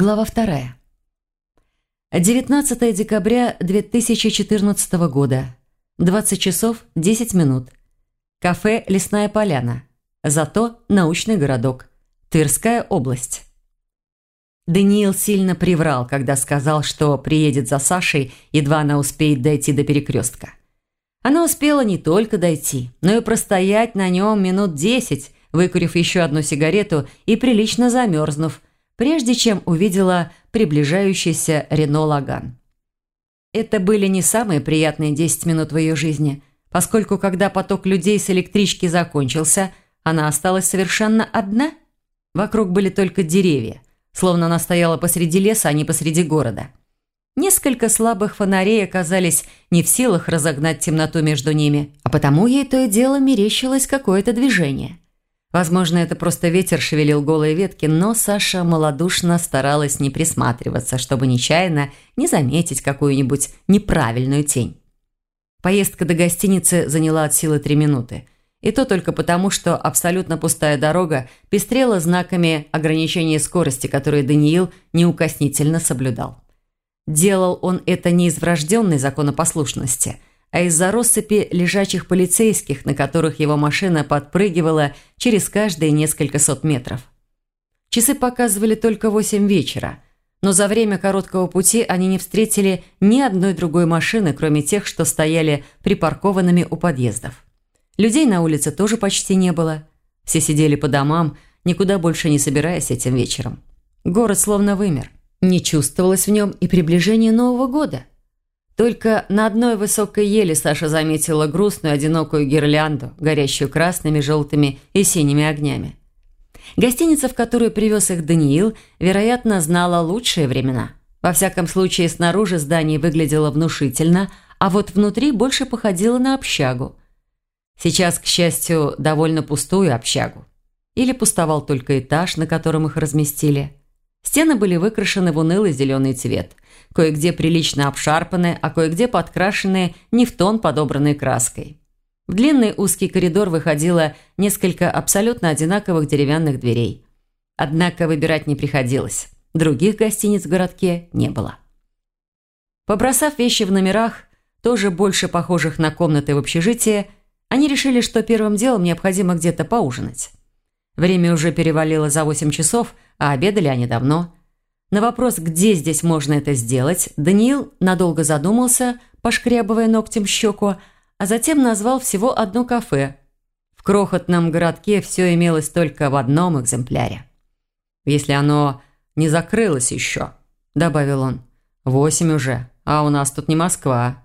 Глава вторая. 19 декабря 2014 года. 20 часов 10 минут. Кафе «Лесная поляна». Зато научный городок. Тверская область. Даниил сильно приврал, когда сказал, что приедет за Сашей, едва она успеет дойти до перекрестка. Она успела не только дойти, но и простоять на нем минут десять, выкурив еще одну сигарету и прилично замерзнув, прежде чем увидела приближающийся Рено Лаган. Это были не самые приятные 10 минут в ее жизни, поскольку когда поток людей с электрички закончился, она осталась совершенно одна. Вокруг были только деревья, словно она стояла посреди леса, а не посреди города. Несколько слабых фонарей оказались не в силах разогнать темноту между ними, а потому ей то и дело мерещилось какое-то движение – Возможно, это просто ветер шевелил голые ветки, но Саша малодушно старалась не присматриваться, чтобы нечаянно не заметить какую-нибудь неправильную тень. Поездка до гостиницы заняла от силы три минуты. И то только потому, что абсолютно пустая дорога пестрела знаками ограничения скорости, которые Даниил неукоснительно соблюдал. Делал он это не из врожденной законопослушности – а из-за россыпи лежачих полицейских, на которых его машина подпрыгивала через каждые несколько сот метров. Часы показывали только восемь вечера, но за время короткого пути они не встретили ни одной другой машины, кроме тех, что стояли припаркованными у подъездов. Людей на улице тоже почти не было. Все сидели по домам, никуда больше не собираясь этим вечером. Город словно вымер. Не чувствовалось в нем и приближение Нового года – только на одной высокой еле Саша заметила грустную одинокую гирлянду, горящую красными, желтыми и синими огнями. Гостиница, в которую привез их Даниил, вероятно, знала лучшие времена. Во всяком случае, снаружи здание выглядело внушительно, а вот внутри больше походило на общагу. Сейчас, к счастью, довольно пустую общагу. Или пустовал только этаж, на котором их разместили. Стены были выкрашены в унылый зеленый цвет – кое-где прилично обшарпанные, а кое-где подкрашенные не в тон подобранной краской. В длинный узкий коридор выходило несколько абсолютно одинаковых деревянных дверей. Однако выбирать не приходилось. Других гостиниц в городке не было. Побросав вещи в номерах, тоже больше похожих на комнаты в общежитии, они решили, что первым делом необходимо где-то поужинать. Время уже перевалило за 8 часов, а обедали они давно – на вопрос, где здесь можно это сделать, Даниил надолго задумался, пошкрябывая ногтем щеку, а затем назвал всего одно кафе. В крохотном городке все имелось только в одном экземпляре. «Если оно не закрылось еще», – добавил он. «Восемь уже, а у нас тут не Москва.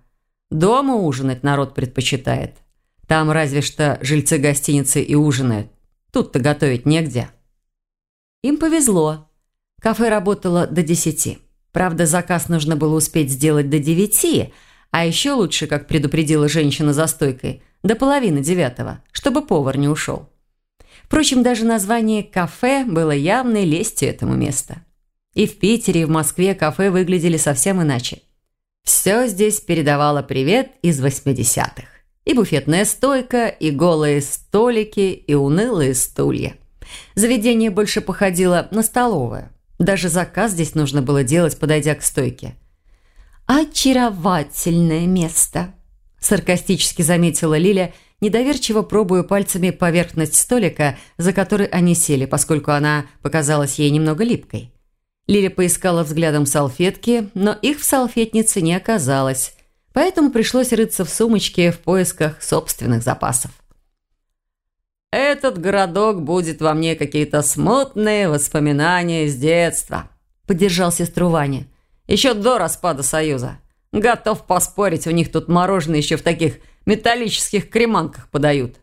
Дома ужинать народ предпочитает. Там разве что жильцы гостиницы и ужинают. Тут-то готовить негде». Им повезло. Кафе работало до десяти. Правда, заказ нужно было успеть сделать до девяти, а еще лучше, как предупредила женщина за стойкой, до половины девятого, чтобы повар не ушел. Впрочем, даже название «кафе» было явной лестью этому места. И в Питере, и в Москве кафе выглядели совсем иначе. Все здесь передавало привет из восьмидесятых. И буфетная стойка, и голые столики, и унылые стулья. Заведение больше походило на столовое. Даже заказ здесь нужно было делать, подойдя к стойке. «Очаровательное место», – саркастически заметила Лиля, недоверчиво пробуя пальцами поверхность столика, за который они сели, поскольку она показалась ей немного липкой. Лиля поискала взглядом салфетки, но их в салфетнице не оказалось, поэтому пришлось рыться в сумочке в поисках собственных запасов. «Этот городок будет во мне какие-то смутные воспоминания из детства», – поддержал сестру Ваня. «Еще до распада Союза. Готов поспорить, у них тут мороженое еще в таких металлических креманках подают».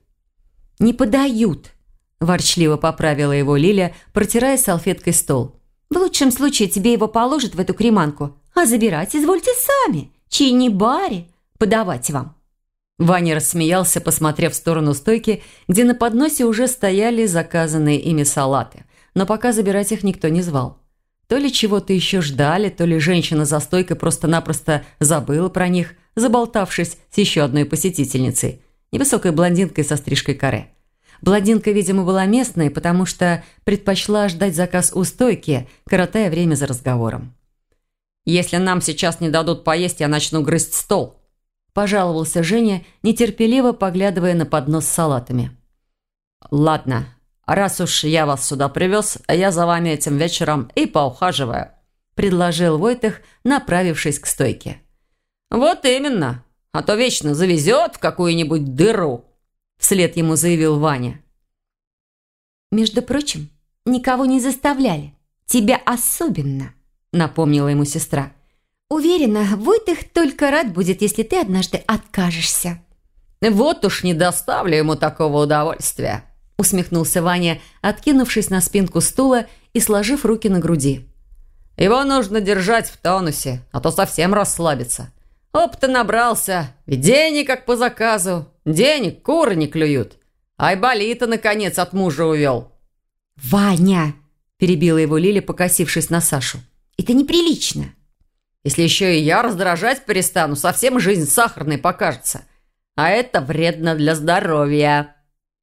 «Не подают», – ворчливо поправила его Лиля, протирая салфеткой стол. «В лучшем случае тебе его положат в эту креманку, а забирать извольте сами, чини-баре, подавать вам». Ваня рассмеялся, посмотрев в сторону стойки, где на подносе уже стояли заказанные ими салаты. Но пока забирать их никто не звал. То ли чего-то еще ждали, то ли женщина за стойкой просто-напросто забыла про них, заболтавшись с еще одной посетительницей, невысокой блондинкой со стрижкой каре. Блондинка, видимо, была местной, потому что предпочла ждать заказ у стойки, коротая время за разговором. «Если нам сейчас не дадут поесть, я начну грызть стол», – пожаловался Женя, нетерпеливо поглядывая на поднос с салатами. «Ладно, раз уж я вас сюда привез, я за вами этим вечером и поухаживаю», – предложил Войтых, направившись к стойке. «Вот именно, а то вечно завезет в какую-нибудь дыру», – вслед ему заявил Ваня. «Между прочим, никого не заставляли. Тебя особенно», – напомнила ему сестра. «Уверена, Войтых только рад будет, если ты однажды откажешься». «Вот уж не доставлю ему такого удовольствия», – усмехнулся Ваня, откинувшись на спинку стула и сложив руки на груди. «Его нужно держать в тонусе, а то совсем расслабится. Опыта набрался, ведь денег как по заказу, денег куры не клюют. Айболита, наконец, от мужа увел». «Ваня!» – перебила его Лиля, покосившись на Сашу. «Это неприлично». «Если еще и я раздражать перестану, совсем жизнь сахарной покажется. А это вредно для здоровья».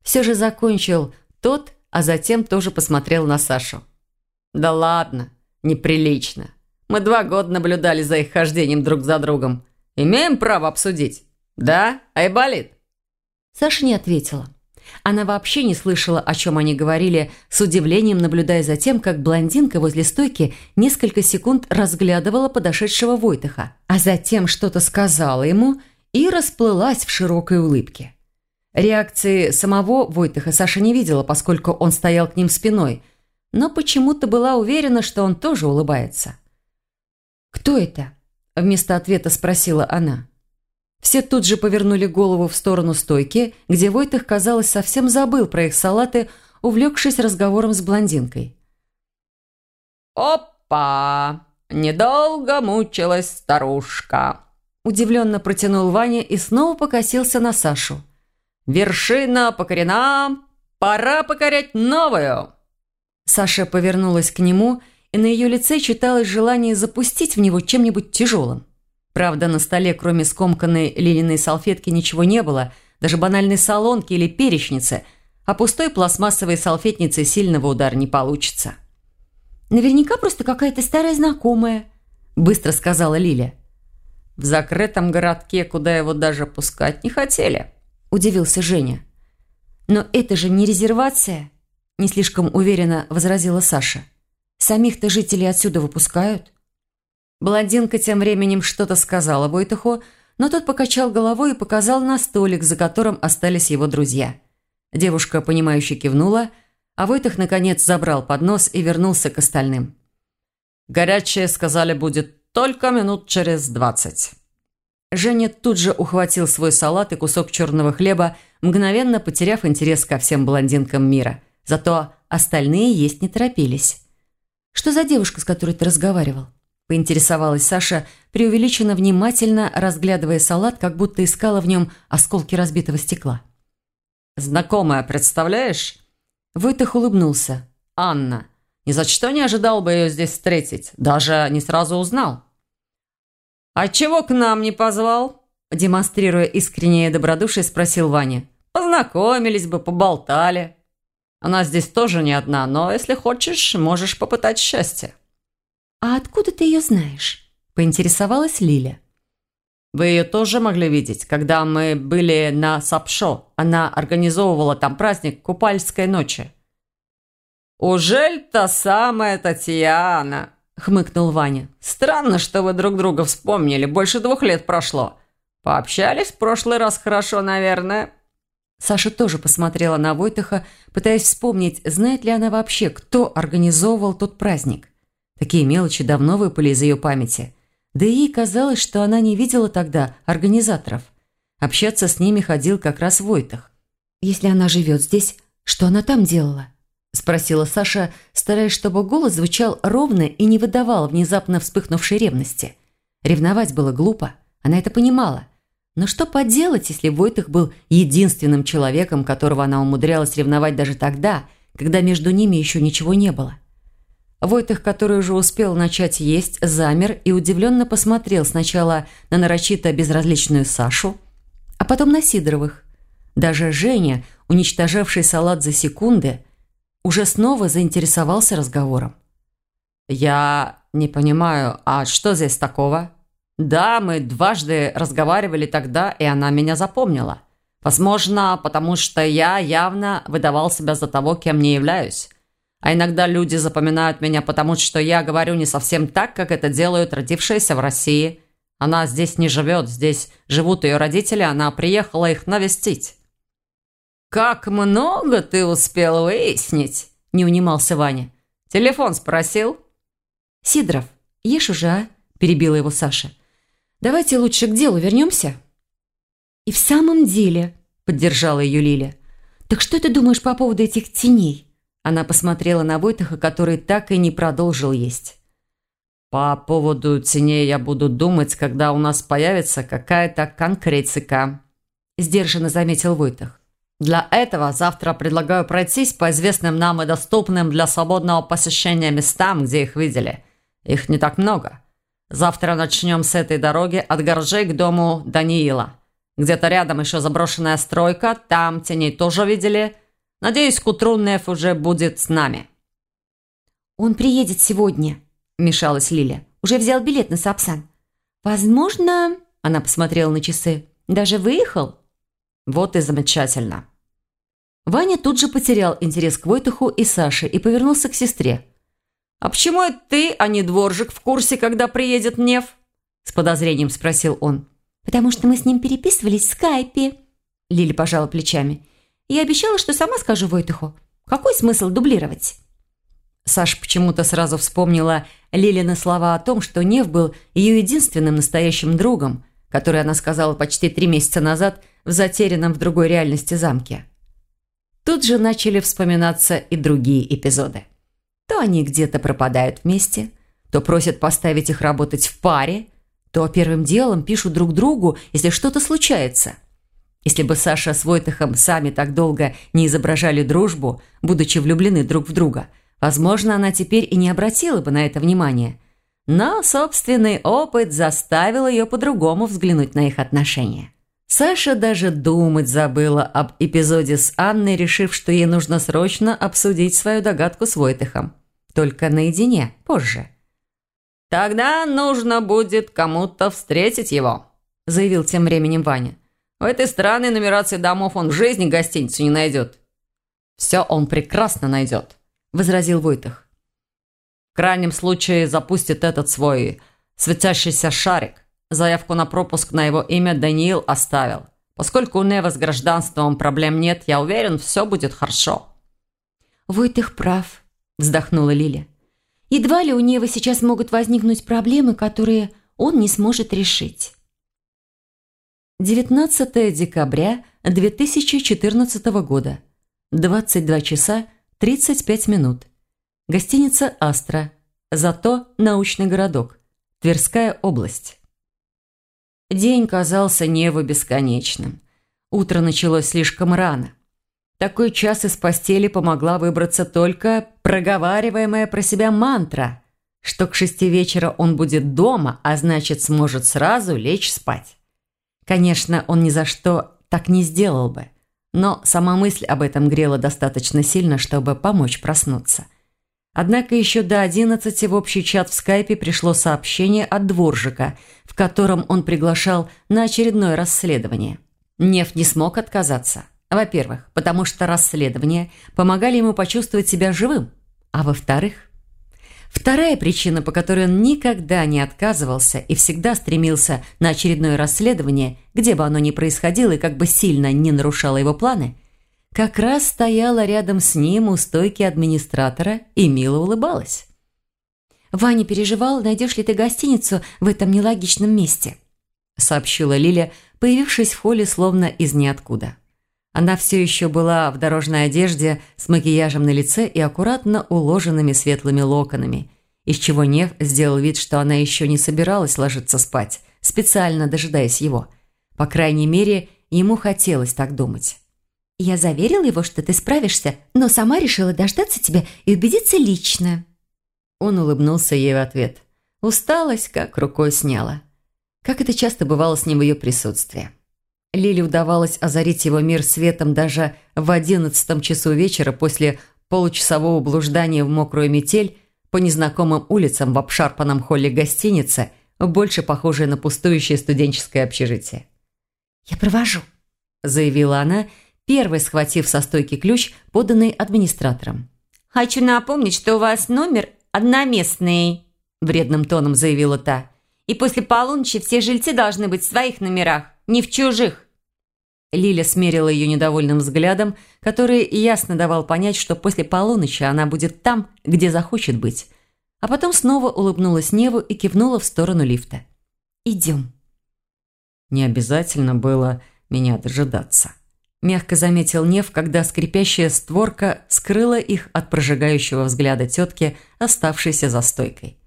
Все же закончил тот, а затем тоже посмотрел на Сашу. «Да ладно, неприлично. Мы два года наблюдали за их хождением друг за другом. Имеем право обсудить? Да, Айболит?» Саша не ответила. Она вообще не слышала, о чем они говорили, с удивлением наблюдая за тем, как блондинка возле стойки несколько секунд разглядывала подошедшего Войтыха, а затем что-то сказала ему и расплылась в широкой улыбке. Реакции самого Войтыха Саша не видела, поскольку он стоял к ним спиной, но почему-то была уверена, что он тоже улыбается. «Кто это?» – вместо ответа спросила она. Все тут же повернули голову в сторону стойки, где Войтых, казалось, совсем забыл про их салаты, увлекшись разговором с блондинкой. «Опа! Недолго мучилась старушка!» Удивленно протянул Ваня и снова покосился на Сашу. «Вершина покорена! Пора покорять новую!» Саша повернулась к нему, и на ее лице читалось желание запустить в него чем-нибудь тяжелым. Правда, на столе, кроме скомканной лилиной салфетки, ничего не было, даже банальной солонки или перечницы, а пустой пластмассовой салфетницы сильного удара не получится. «Наверняка просто какая-то старая знакомая», – быстро сказала Лиля. «В закрытом городке, куда его даже пускать не хотели», – удивился Женя. «Но это же не резервация», – не слишком уверенно возразила Саша. «Самих-то жителей отсюда выпускают». Блондинка тем временем что-то сказала Войтуху, но тот покачал головой и показал на столик, за которым остались его друзья. Девушка, понимающе кивнула, а Войтух, наконец, забрал поднос и вернулся к остальным. «Горячее, сказали, будет только минут через двадцать». Женя тут же ухватил свой салат и кусок черного хлеба, мгновенно потеряв интерес ко всем блондинкам мира. Зато остальные есть не торопились. «Что за девушка, с которой ты разговаривал?» Поинтересовалась Саша, преувеличенно внимательно разглядывая салат, как будто искала в нем осколки разбитого стекла. «Знакомая, представляешь?» Войтых улыбнулся. «Анна. Ни за что не ожидал бы ее здесь встретить. Даже не сразу узнал». «А чего к нам не позвал?» Демонстрируя искреннее добродушие, спросил Ваня. «Познакомились бы, поболтали. Она здесь тоже не одна, но если хочешь, можешь попытать счастье». «А откуда ты ее знаешь?» – поинтересовалась Лиля. «Вы ее тоже могли видеть, когда мы были на Сапшо. Она организовывала там праздник Купальской ночи». «Ужель та самая Татьяна?» – хмыкнул Ваня. «Странно, что вы друг друга вспомнили. Больше двух лет прошло. Пообщались в прошлый раз хорошо, наверное». Саша тоже посмотрела на Войтыха, пытаясь вспомнить, знает ли она вообще, кто организовывал тот праздник. Такие мелочи давно выпали из ее памяти. Да и ей казалось, что она не видела тогда организаторов. Общаться с ними ходил как раз Войтах. «Если она живет здесь, что она там делала?» – спросила Саша, стараясь, чтобы голос звучал ровно и не выдавал внезапно вспыхнувшей ревности. Ревновать было глупо, она это понимала. Но что поделать, если Войтах был единственным человеком, которого она умудрялась ревновать даже тогда, когда между ними еще ничего не было? – Войтых, который уже успел начать есть, замер и удивленно посмотрел сначала на нарочито безразличную Сашу, а потом на Сидоровых. Даже Женя, уничтожавший салат за секунды, уже снова заинтересовался разговором. «Я не понимаю, а что здесь такого?» «Да, мы дважды разговаривали тогда, и она меня запомнила. Возможно, потому что я явно выдавал себя за того, кем не являюсь. А иногда люди запоминают меня, потому что я говорю не совсем так, как это делают родившиеся в России. Она здесь не живет, здесь живут ее родители, она приехала их навестить». «Как много ты успел выяснить?» – не унимался Ваня. «Телефон спросил?» «Сидоров, ешь уже, а?» – перебила его Саша. «Давайте лучше к делу вернемся». «И в самом деле», – поддержала ее Лиля. «Так что ты думаешь по поводу этих теней?» Она посмотрела на Войтаха, который так и не продолжил есть. «По поводу теней я буду думать, когда у нас появится какая-то конкретика», – сдержанно заметил Войтах. Для этого завтра предлагаю пройтись по известным нам и доступным для свободного посещения местам, где их видели. Их не так много. Завтра начнем с этой дороги от гаражей к дому Даниила. Где-то рядом еще заброшенная стройка, там теней тоже видели. Надеюсь, к утру Неф уже будет с нами». «Он приедет сегодня», – вмешалась Лиля. «Уже взял билет на Сапсан. Возможно...» – она посмотрела на часы. «Даже выехал?» Вот и замечательно. Ваня тут же потерял интерес к Войтуху и Саше и повернулся к сестре. «А почему это ты, а не дворжик, в курсе, когда приедет Нев?» С подозрением спросил он. «Потому что мы с ним переписывались в скайпе». Лили пожала плечами. «Я обещала, что сама скажу Войтуху. Какой смысл дублировать?» Саша почему-то сразу вспомнила Лилины слова о том, что Нев был ее единственным настоящим другом, который она сказала почти три месяца назад в затерянном в другой реальности замке. Тут же начали вспоминаться и другие эпизоды. То они где-то пропадают вместе, то просят поставить их работать в паре, то первым делом пишут друг другу, если что-то случается. Если бы Саша с Войтахом сами так долго не изображали дружбу, будучи влюблены друг в друга, возможно, она теперь и не обратила бы на это внимания – но собственный опыт заставил ее по-другому взглянуть на их отношения. Саша даже думать забыла об эпизоде с Анной, решив, что ей нужно срочно обсудить свою догадку с Войтыхом. Только наедине, позже. «Тогда нужно будет кому-то встретить его», – заявил тем временем Ваня. «В этой странной нумерации домов он в жизни гостиницу не найдет». «Все он прекрасно найдет», – возразил Войтых крайнем случае запустит этот свой светящийся шарик. Заявку на пропуск на его имя Даниил оставил. Поскольку у Нева с гражданством проблем нет, я уверен, все будет хорошо». «Войтых прав», – вздохнула Лиля. «Едва ли у Нева сейчас могут возникнуть проблемы, которые он не сможет решить». 19 декабря 2014 года. 22 часа 35 минут. Гостиница «Астра». Зато научный городок. Тверская область. День казался Неву бесконечным. Утро началось слишком рано. Такой час из постели помогла выбраться только проговариваемая про себя мантра, что к шести вечера он будет дома, а значит сможет сразу лечь спать. Конечно, он ни за что так не сделал бы, но сама мысль об этом грела достаточно сильно, чтобы помочь проснуться – Однако еще до одиннадцати в общий чат в скайпе пришло сообщение от дворжика, в котором он приглашал на очередное расследование. Нев не смог отказаться. Во-первых, потому что расследования помогали ему почувствовать себя живым. А во-вторых, вторая причина, по которой он никогда не отказывался и всегда стремился на очередное расследование, где бы оно ни происходило и как бы сильно не нарушало его планы – как раз стояла рядом с ним у стойки администратора и мило улыбалась. «Ваня переживал, найдешь ли ты гостиницу в этом нелогичном месте», сообщила Лиля, появившись в холле словно из ниоткуда. Она все еще была в дорожной одежде с макияжем на лице и аккуратно уложенными светлыми локонами, из чего Нев сделал вид, что она еще не собиралась ложиться спать, специально дожидаясь его. По крайней мере, ему хотелось так думать. Я заверил его, что ты справишься, но сама решила дождаться тебя и убедиться лично». Он улыбнулся ей в ответ. Усталость как рукой сняла. Как это часто бывало с ним в ее присутствии. Лиле удавалось озарить его мир светом даже в одиннадцатом часу вечера после получасового блуждания в мокрую метель по незнакомым улицам в обшарпанном холле гостиницы, больше похожей на пустующее студенческое общежитие. «Я провожу», – заявила она, первой схватив со стойки ключ, поданный администратором. «Хочу напомнить, что у вас номер одноместный», – вредным тоном заявила та. «И после полуночи все жильцы должны быть в своих номерах, не в чужих». Лиля смерила ее недовольным взглядом, который ясно давал понять, что после полуночи она будет там, где захочет быть. А потом снова улыбнулась Неву и кивнула в сторону лифта. «Идем». Не обязательно было меня дожидаться. Мягко заметил Нев, когда скрипящая створка скрыла их от прожигающего взгляда тетки, оставшейся за стойкой.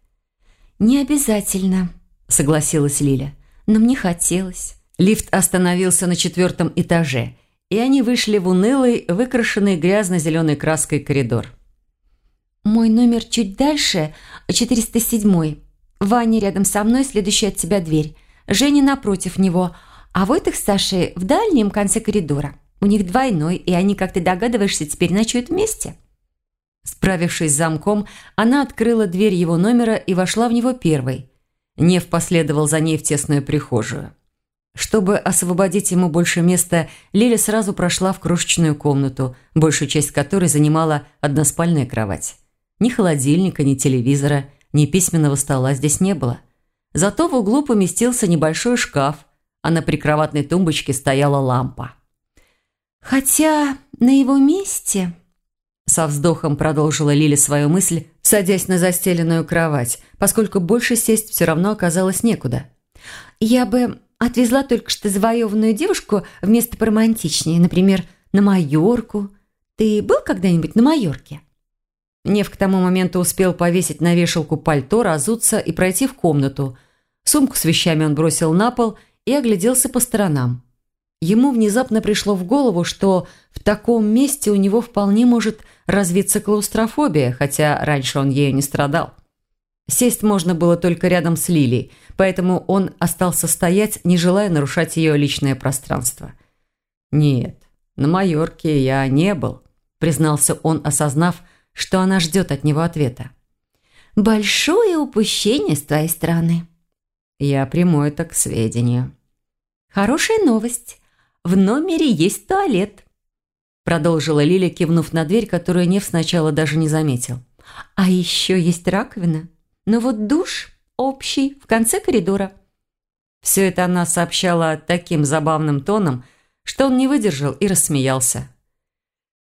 «Не обязательно», – согласилась Лиля. «Но мне хотелось». Лифт остановился на четвертом этаже, и они вышли в унылый, выкрашенный грязно-зеленой краской коридор. «Мой номер чуть дальше, 407-й. Ваня рядом со мной, следующая от тебя дверь. Женя напротив него, а Войтых с Сашей в дальнем конце коридора. У них двойной, и они, как ты догадываешься, теперь ночуют вместе». Справившись с замком, она открыла дверь его номера и вошла в него первой. Нев последовал за ней в тесную прихожую. Чтобы освободить ему больше места, Лиля сразу прошла в крошечную комнату, большую часть которой занимала односпальная кровать. Ни холодильника, ни телевизора, ни письменного стола здесь не было. Зато в углу поместился небольшой шкаф, а на прикроватной тумбочке стояла лампа. «Хотя на его месте...» Со вздохом продолжила Лиля свою мысль, садясь на застеленную кровать, поскольку больше сесть все равно оказалось некуда. «Я бы отвезла только что завоеванную девушку в место поромантичнее, например, на Майорку. Ты был когда-нибудь на Майорке?» Нев к тому моменту успел повесить на вешалку пальто, разуться и пройти в комнату. Сумку с вещами он бросил на пол и огляделся по сторонам. Ему внезапно пришло в голову, что в таком месте у него вполне может развиться клаустрофобия, хотя раньше он ею не страдал. Сесть можно было только рядом с Лилией, поэтому он остался стоять, не желая нарушать ее личное пространство. «Нет, на Майорке я не был», – признался он, осознав, что она ждет от него ответа. «Большое упущение с твоей стороны». «Я приму это к сведению». «Хорошая новость. В номере есть туалет», – продолжила Лиля, кивнув на дверь, которую Нев сначала даже не заметил. «А еще есть раковина. Но вот душ общий, в конце коридора». Все это она сообщала таким забавным тоном, что он не выдержал и рассмеялся.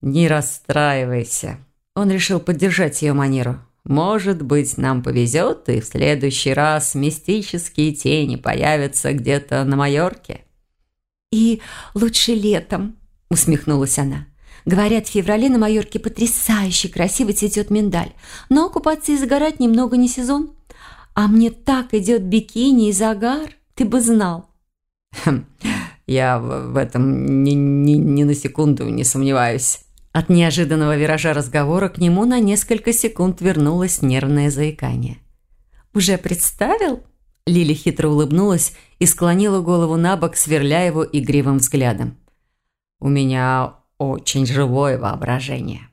«Не расстраивайся». Он решил поддержать ее манеру. «Может быть, нам повезет, и в следующий раз мистические тени появятся где-то на Майорке». «И лучше летом», – усмехнулась она. «Говорят, в феврале на Майорке потрясающе красиво цветет миндаль, но купаться и загорать немного не сезон. А мне так идет бикини и загар, ты бы знал». Хм, «Я в этом ни, ни, ни на секунду не сомневаюсь». От неожиданного виража разговора к нему на несколько секунд вернулось нервное заикание. «Уже представил?» Лили хитро улыбнулась и склонила голову на бок, сверля его игривым взглядом. «У меня очень живое воображение».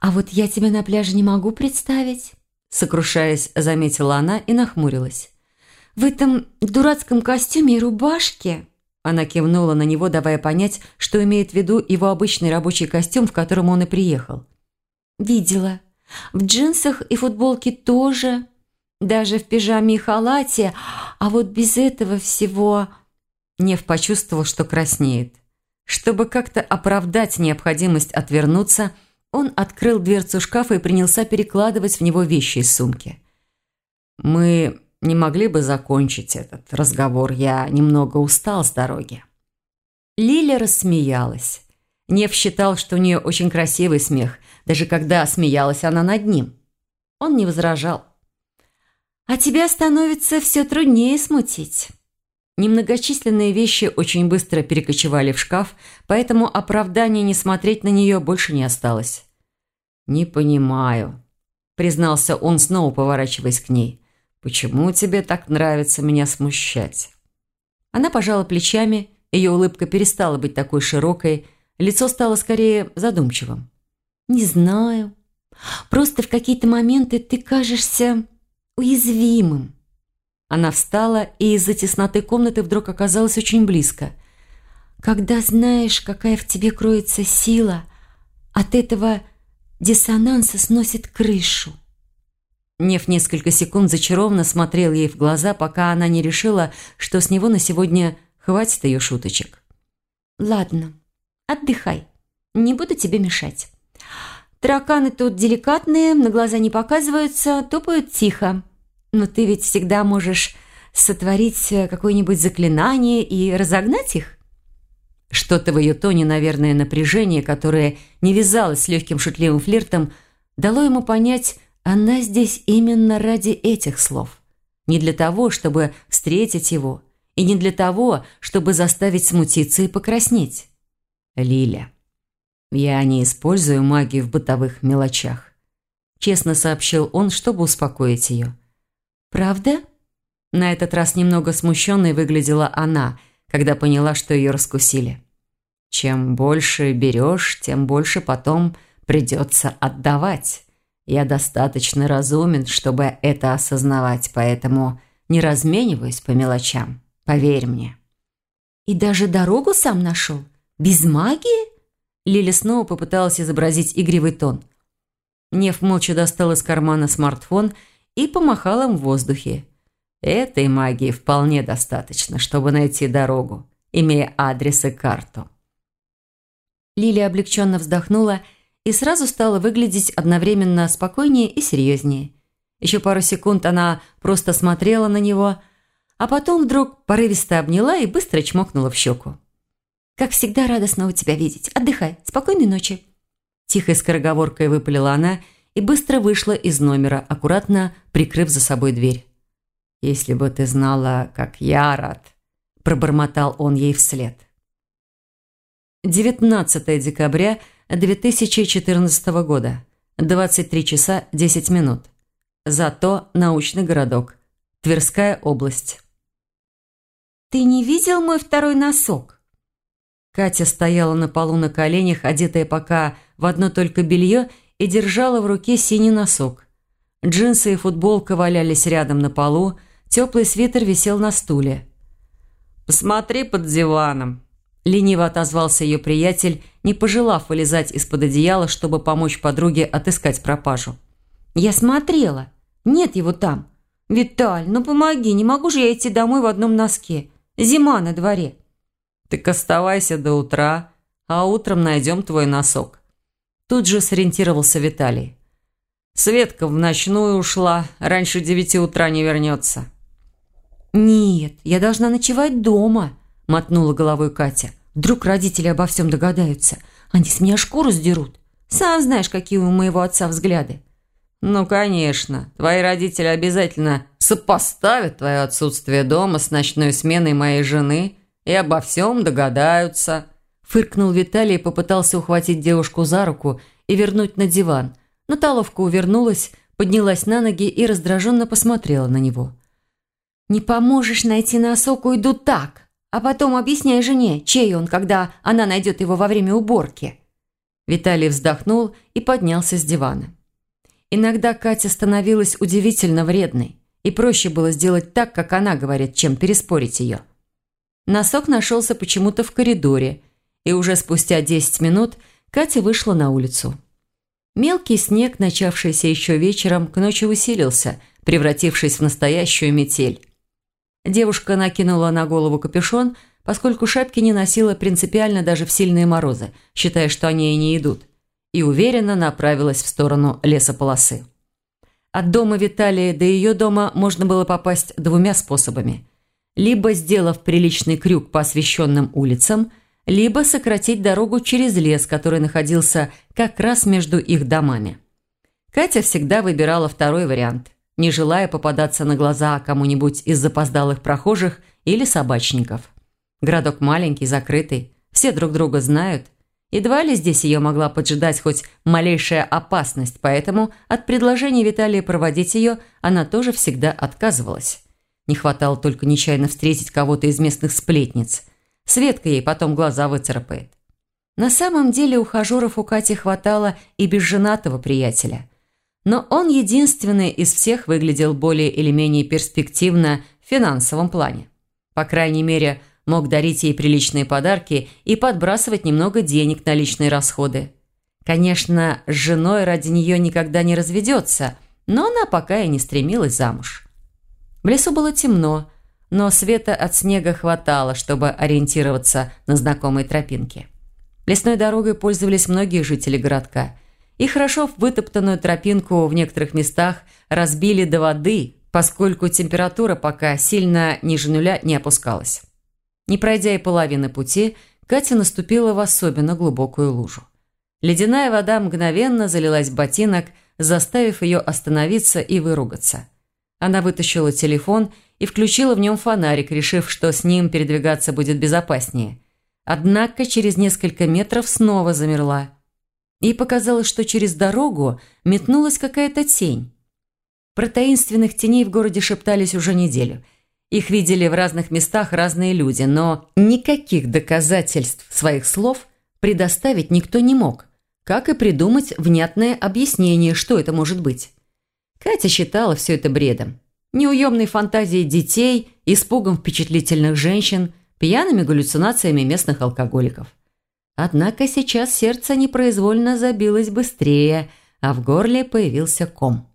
«А вот я тебя на пляже не могу представить», сокрушаясь, заметила она и нахмурилась. «В этом дурацком костюме и рубашке...» Она кивнула на него, давая понять, что имеет в виду его обычный рабочий костюм, в котором он и приехал. «Видела. В джинсах и футболке тоже. Даже в пижаме и халате. А вот без этого всего...» Нев почувствовал, что краснеет. Чтобы как-то оправдать необходимость отвернуться, он открыл дверцу шкафа и принялся перекладывать в него вещи из сумки. «Мы не могли бы закончить этот разговор? Я немного устал с дороги». Лиля рассмеялась. Нев считал, что у нее очень красивый смех, даже когда смеялась она над ним. Он не возражал. «А тебя становится все труднее смутить». Немногочисленные вещи очень быстро перекочевали в шкаф, поэтому оправдания не смотреть на нее больше не осталось. «Не понимаю», – признался он, снова поворачиваясь к ней. «Почему тебе так нравится меня смущать?» Она пожала плечами ее улыбка перестала быть такой широкой, лицо стало скорее задумчивым. «Не знаю. Просто в какие-то моменты ты кажешься уязвимым». Она встала и из-за тесноты комнаты вдруг оказалась очень близко. «Когда знаешь, какая в тебе кроется сила, от этого диссонанса сносит крышу». Нев несколько секунд зачарованно смотрел ей в глаза, пока она не решила, что с него на сегодня хватит ее шуточек. «Ладно, отдыхай. Не буду тебе мешать. Тараканы тут деликатные, на глаза не показываются, топают тихо. Но ты ведь всегда можешь сотворить э, какое-нибудь заклинание и разогнать их?» Что-то в ее тоне, наверное, напряжение, которое не вязалось с легким шутливым флиртом, дало ему понять, она здесь именно ради этих слов. Не для того, чтобы встретить его, и не для того, чтобы заставить смутиться и покраснеть. Лиля. Я не использую магию в бытовых мелочах. Честно сообщил он, чтобы успокоить ее. «Правда?» На этот раз немного смущенной выглядела она, когда поняла, что ее раскусили. Чем больше берешь, тем больше потом придется отдавать. Я достаточно разумен, чтобы это осознавать, поэтому не размениваюсь по мелочам. Поверь мне». «И даже дорогу сам нашел? Без магии?» Лили снова попыталась изобразить игривый тон. Нев молча достал из кармана смартфон и помахал им в воздухе. Этой магии вполне достаточно, чтобы найти дорогу, имея адрес и карту. Лили облегченно вздохнула и сразу стала выглядеть одновременно спокойнее и серьезнее. Еще пару секунд она просто смотрела на него, а потом вдруг порывисто обняла и быстро чмокнула в щеку. «Как всегда, рада снова тебя видеть. Отдыхай. Спокойной ночи». Тихой скороговоркой выпалила она и быстро вышла из номера, аккуратно прикрыв за собой дверь. «Если бы ты знала, как я рад», – пробормотал он ей вслед. 19 декабря – 2014 года. 23 часа 10 минут. Зато научный городок. Тверская область. «Ты не видел мой второй носок?» Катя стояла на полу на коленях, одетая пока в одно только белье, и держала в руке синий носок. Джинсы и футболка валялись рядом на полу, теплый свитер висел на стуле. «Посмотри под диваном», Лениво отозвался ее приятель, не пожелав вылезать из-под одеяла, чтобы помочь подруге отыскать пропажу. «Я смотрела. Нет его там. Виталь, ну помоги, не могу же я идти домой в одном носке. Зима на дворе». «Так оставайся до утра, а утром найдем твой носок». Тут же сориентировался Виталий. «Светка в ночную ушла, раньше девяти утра не вернется». «Нет, я должна ночевать дома», – мотнула головой Катя. «Вдруг родители обо всем догадаются. Они с меня шкуру сдерут. Сам знаешь, какие у моего отца взгляды». «Ну, конечно. Твои родители обязательно сопоставят твое отсутствие дома с ночной сменой моей жены и обо всем догадаются». Фыркнул Виталий и попытался ухватить девушку за руку и вернуть на диван. Но та ловко увернулась, поднялась на ноги и раздраженно посмотрела на него. «Не поможешь найти носок, уйду так!» А потом объясняй жене, чей он, когда она найдет его во время уборки». Виталий вздохнул и поднялся с дивана. Иногда Катя становилась удивительно вредной, и проще было сделать так, как она говорит, чем переспорить ее. Носок нашелся почему-то в коридоре, и уже спустя 10 минут Катя вышла на улицу. Мелкий снег, начавшийся еще вечером, к ночи усилился, превратившись в настоящую метель. Девушка накинула на голову капюшон, поскольку шапки не носила принципиально даже в сильные морозы, считая, что они ей не идут, и уверенно направилась в сторону лесополосы. От дома Виталия до ее дома можно было попасть двумя способами. Либо сделав приличный крюк по освещенным улицам, либо сократить дорогу через лес, который находился как раз между их домами. Катя всегда выбирала второй вариант не желая попадаться на глаза кому-нибудь из запоздалых прохожих или собачников. Городок маленький, закрытый, все друг друга знают. Едва ли здесь ее могла поджидать хоть малейшая опасность, поэтому от предложения Виталия проводить ее она тоже всегда отказывалась. Не хватало только нечаянно встретить кого-то из местных сплетниц. Светка ей потом глаза выцарапает. На самом деле ухажеров у Кати хватало и безженатого приятеля. Но он единственный из всех выглядел более или менее перспективно в финансовом плане. По крайней мере, мог дарить ей приличные подарки и подбрасывать немного денег на личные расходы. Конечно, с женой ради нее никогда не разведется, но она пока и не стремилась замуж. В лесу было темно, но света от снега хватало, чтобы ориентироваться на знакомые тропинки. Лесной дорогой пользовались многие жители городка. И хорошо вытоптанную тропинку в некоторых местах разбили до воды, поскольку температура пока сильно ниже нуля не опускалась. Не пройдя и половины пути, Катя наступила в особенно глубокую лужу. Ледяная вода мгновенно залилась в ботинок, заставив ее остановиться и выругаться. Она вытащила телефон и включила в нем фонарик, решив, что с ним передвигаться будет безопаснее. Однако через несколько метров снова замерла. И показалось, что через дорогу метнулась какая-то тень. Про таинственных теней в городе шептались уже неделю – их видели в разных местах разные люди, но никаких доказательств своих слов предоставить никто не мог, как и придумать внятное объяснение, что это может быть. Катя считала все это бредом. Неуемной фантазией детей, испугом впечатлительных женщин, пьяными галлюцинациями местных алкоголиков. Однако сейчас сердце непроизвольно забилось быстрее, а в горле появился ком.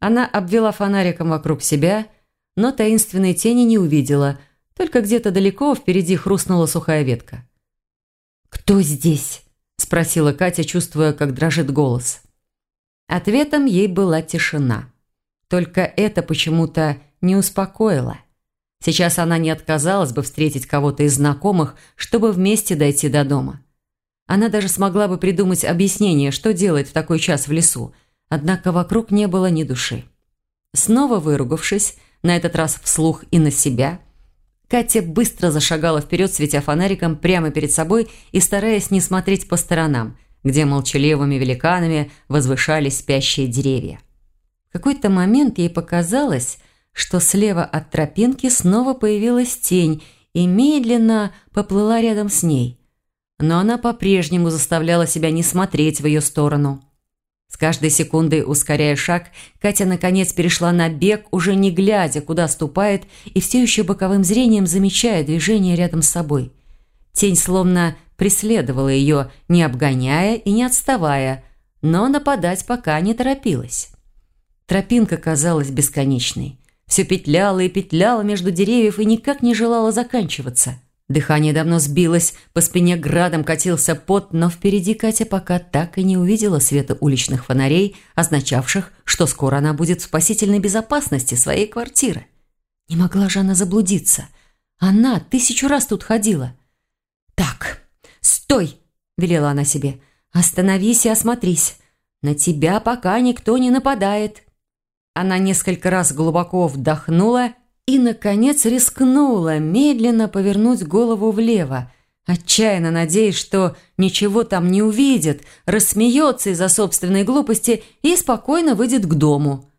Она обвела фонариком вокруг себя – но таинственной тени не увидела, только где-то далеко впереди хрустнула сухая ветка. «Кто здесь?» – спросила Катя, чувствуя, как дрожит голос. Ответом ей была тишина. Только это почему-то не успокоило. Сейчас она не отказалась бы встретить кого-то из знакомых, чтобы вместе дойти до дома. Она даже смогла бы придумать объяснение, что делать в такой час в лесу, однако вокруг не было ни души. Снова выругавшись, на этот раз вслух и на себя. Катя быстро зашагала вперед, светя фонариком прямо перед собой и стараясь не смотреть по сторонам, где молчаливыми великанами возвышались спящие деревья. Какой-то момент ей показалось, что слева от тропинки снова появилась тень и медленно поплыла рядом с ней. Но она по-прежнему заставляла себя не смотреть в ее сторону – с каждой секундой ускоряя шаг, Катя наконец перешла на бег, уже не глядя, куда ступает, и все еще боковым зрением замечая движение рядом с собой. Тень словно преследовала ее, не обгоняя и не отставая, но нападать пока не торопилась. Тропинка казалась бесконечной. Все петляла и петляла между деревьев и никак не желала заканчиваться – Дыхание давно сбилось, по спине градом катился пот, но впереди Катя пока так и не увидела света уличных фонарей, означавших, что скоро она будет в спасительной безопасности своей квартиры. Не могла же она заблудиться. Она тысячу раз тут ходила. «Так, стой!» – велела она себе. «Остановись и осмотрись. На тебя пока никто не нападает». Она несколько раз глубоко вдохнула и, наконец, рискнула медленно повернуть голову влево, отчаянно надеясь, что ничего там не увидит, рассмеется из-за собственной глупости и спокойно выйдет к дому.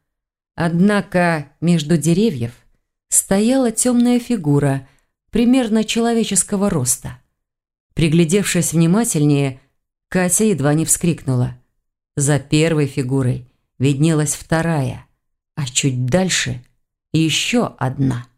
Однако между деревьев стояла темная фигура, примерно человеческого роста. Приглядевшись внимательнее, Катя едва не вскрикнула. За первой фигурой виднелась вторая, а чуть дальше – еще одна –